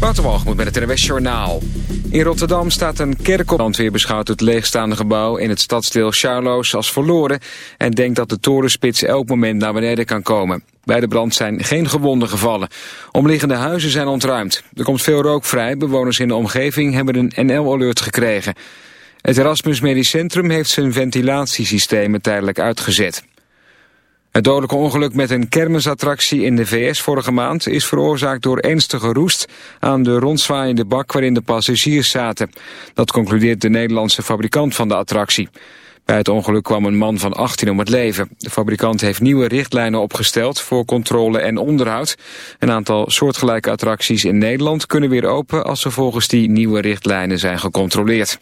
Waterwalgemoed met het NWS Journaal. In Rotterdam staat een kerk op. weer beschouwt het leegstaande gebouw in het stadsdeel Charloes als verloren... en denkt dat de torenspits elk moment naar beneden kan komen. Bij de brand zijn geen gewonden gevallen. Omliggende huizen zijn ontruimd. Er komt veel rook vrij. Bewoners in de omgeving hebben een NL-alert gekregen. Het Erasmus Medisch Centrum heeft zijn ventilatiesystemen tijdelijk uitgezet. Het dodelijke ongeluk met een kermisattractie in de VS vorige maand is veroorzaakt door ernstige roest aan de rondzwaaiende bak waarin de passagiers zaten. Dat concludeert de Nederlandse fabrikant van de attractie. Bij het ongeluk kwam een man van 18 om het leven. De fabrikant heeft nieuwe richtlijnen opgesteld voor controle en onderhoud. Een aantal soortgelijke attracties in Nederland kunnen weer open als ze volgens die nieuwe richtlijnen zijn gecontroleerd.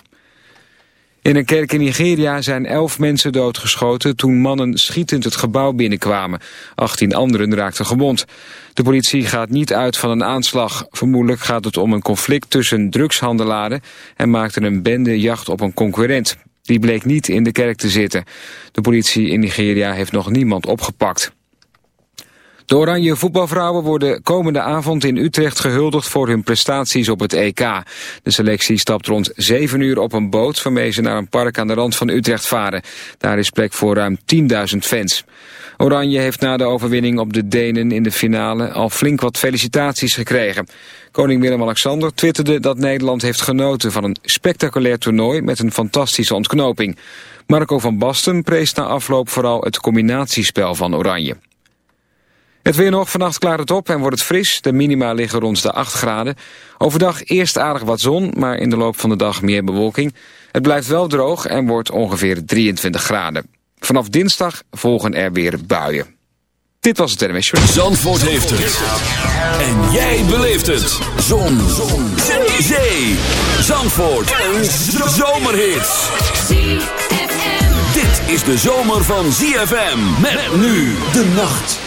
In een kerk in Nigeria zijn elf mensen doodgeschoten toen mannen schietend het gebouw binnenkwamen. 18 anderen raakten gewond. De politie gaat niet uit van een aanslag. Vermoedelijk gaat het om een conflict tussen drugshandelaren en maakte een bende jacht op een concurrent. Die bleek niet in de kerk te zitten. De politie in Nigeria heeft nog niemand opgepakt. De Oranje voetbalvrouwen worden komende avond in Utrecht gehuldigd voor hun prestaties op het EK. De selectie stapt rond 7 uur op een boot waarmee ze naar een park aan de rand van Utrecht varen. Daar is plek voor ruim 10.000 fans. Oranje heeft na de overwinning op de Denen in de finale al flink wat felicitaties gekregen. Koning Willem-Alexander twitterde dat Nederland heeft genoten van een spectaculair toernooi met een fantastische ontknoping. Marco van Basten prees na afloop vooral het combinatiespel van Oranje. Het weer nog, vannacht klaart het op en wordt het fris. De minima liggen rond de 8 graden. Overdag eerst aardig wat zon, maar in de loop van de dag meer bewolking. Het blijft wel droog en wordt ongeveer 23 graden. Vanaf dinsdag volgen er weer buien. Dit was het NMS Zandvoort heeft het. En jij beleeft het. Zon. zon. Zee. Zandvoort. Een zomerhit. Dit is de zomer van ZFM. Met nu de nacht.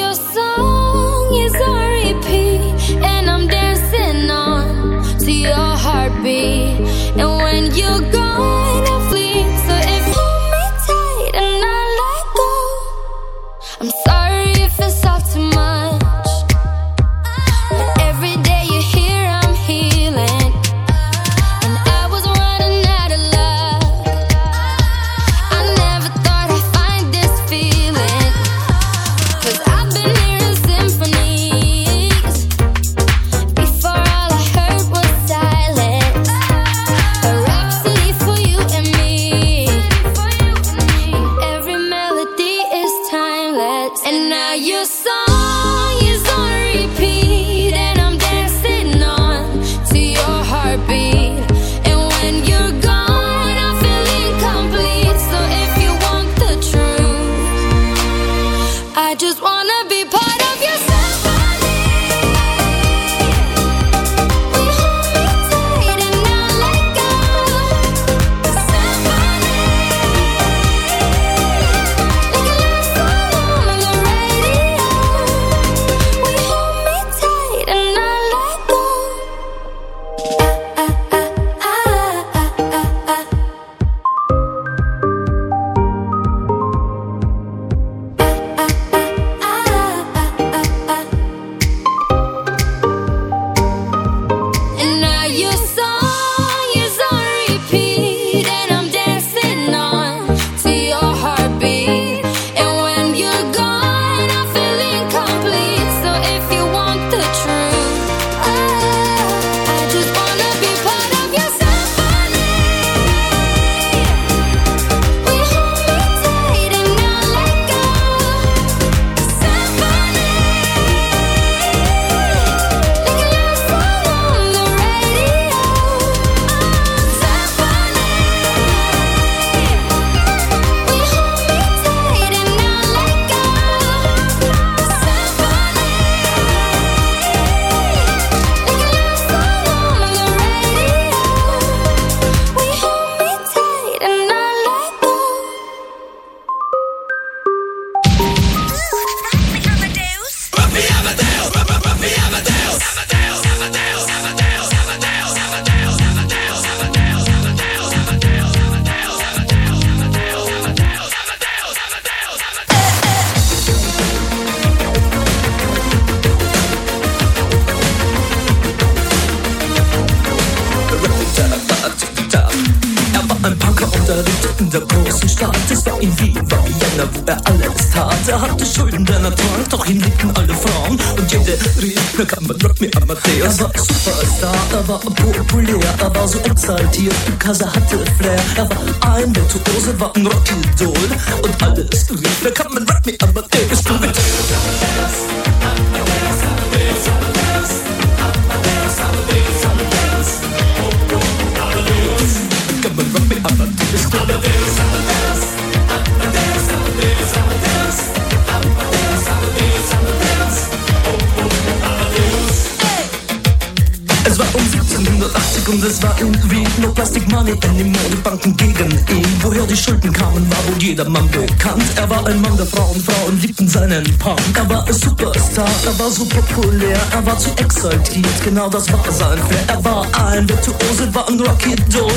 cause I. 180 und es war irgendwie nur Plastic Money, denn die Modebanken gegen ihn. Woher die Schulden kamen, war wohl jedermann bekannt. Er war ein Mann der Frauen, Frauen liebten seinen Punk. Er war ein Superstar, er war so populär, er war zu exaltiert, genau das war sein Flair. Er war ein Virtuose, war ein Rocky Doll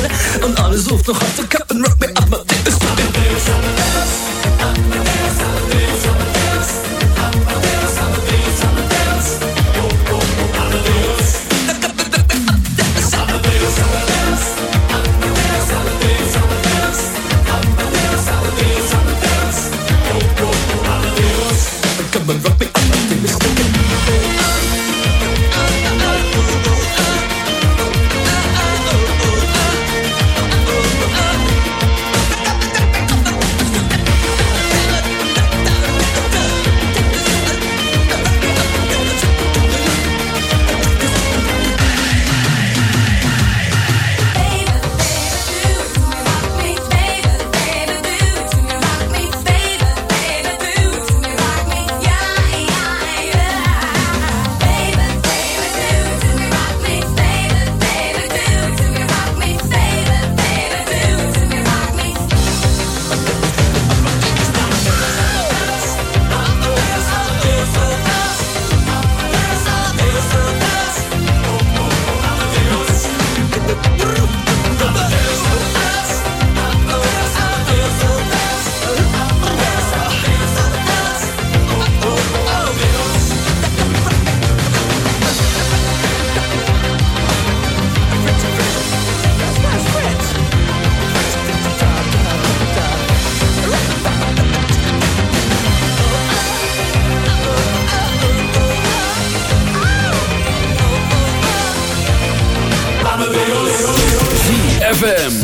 und alle suchten noch auf der Captain Rock, mir ab, Amadeus, Amadeus, Amadeus, Amadeus, Amadeus. ZFM.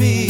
me.